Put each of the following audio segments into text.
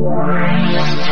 Wow.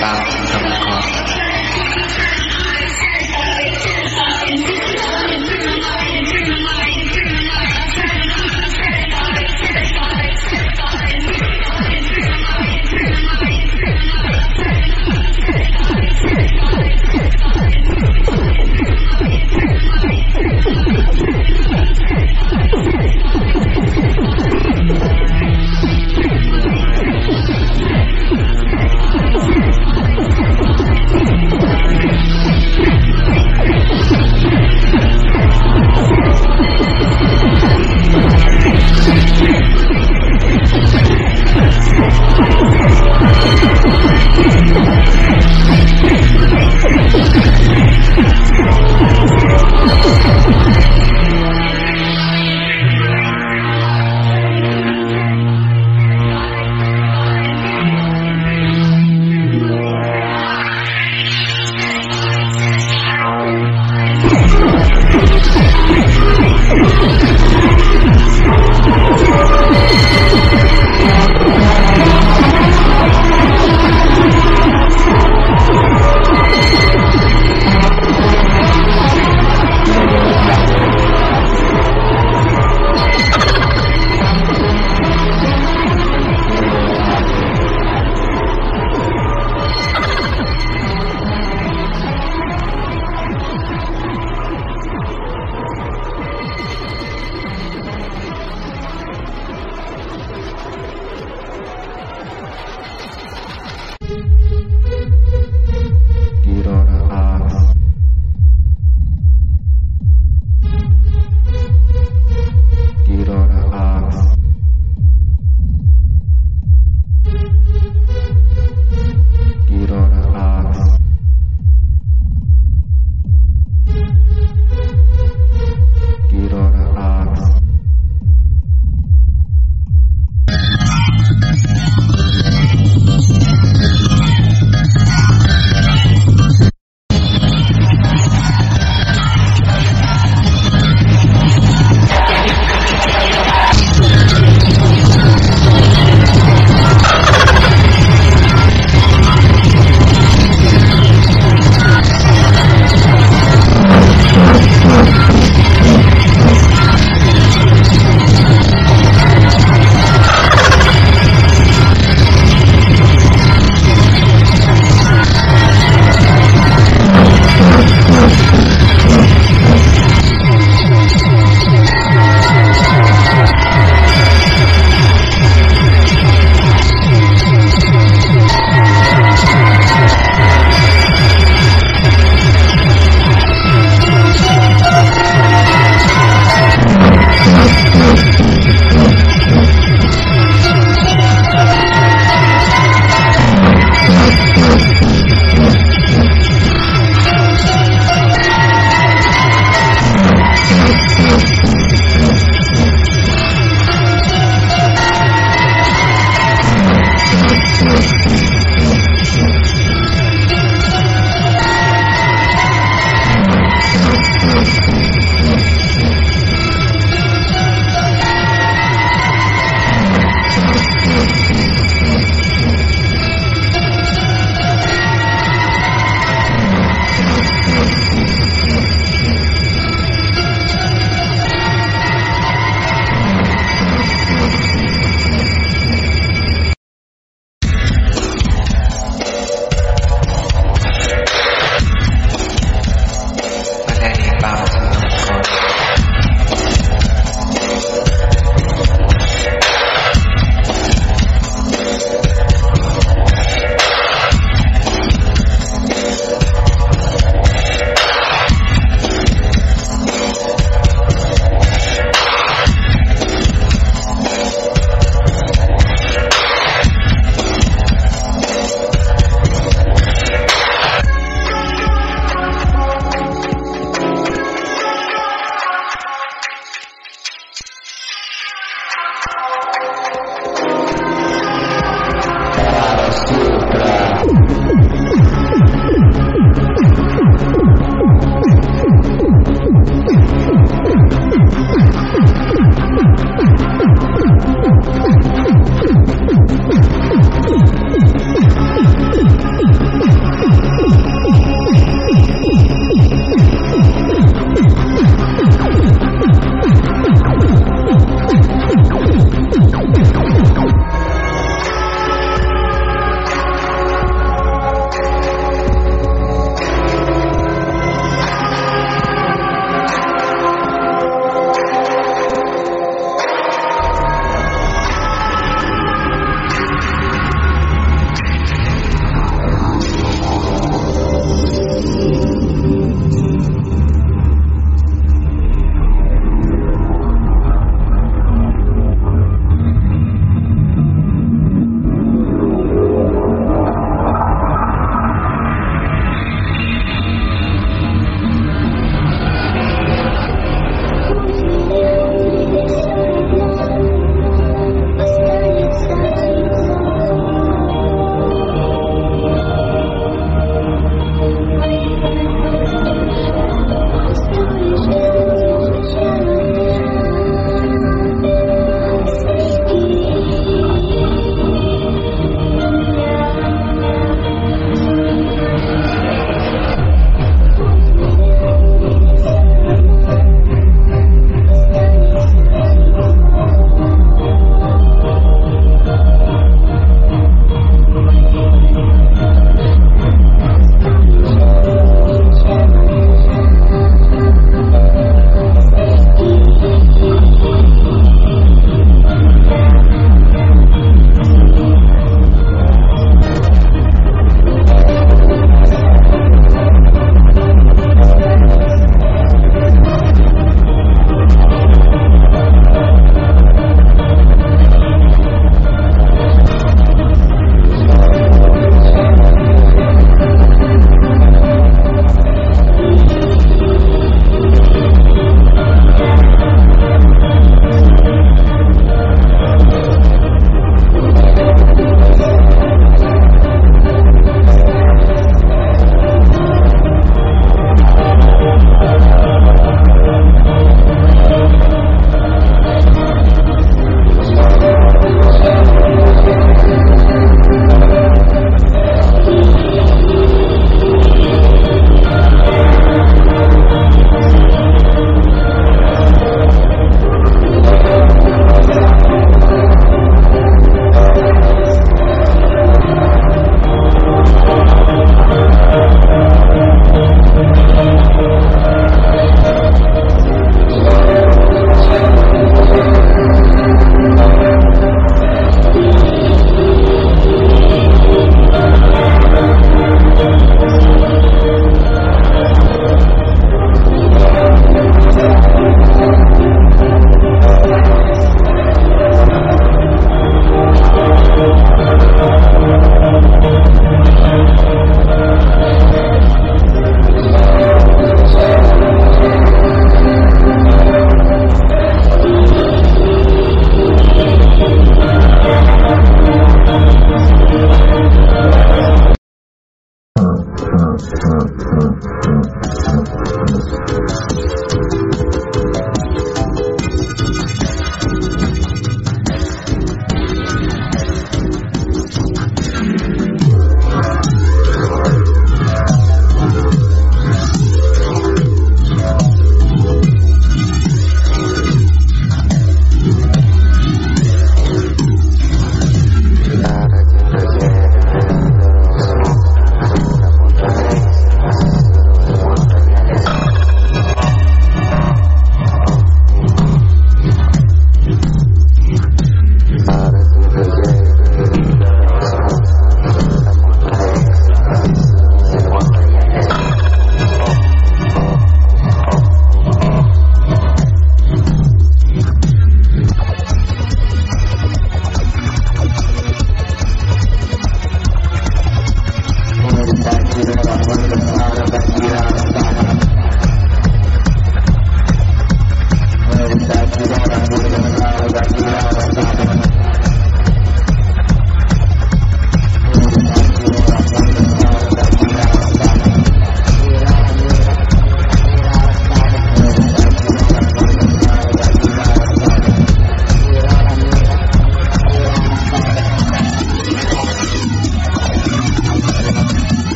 Tentang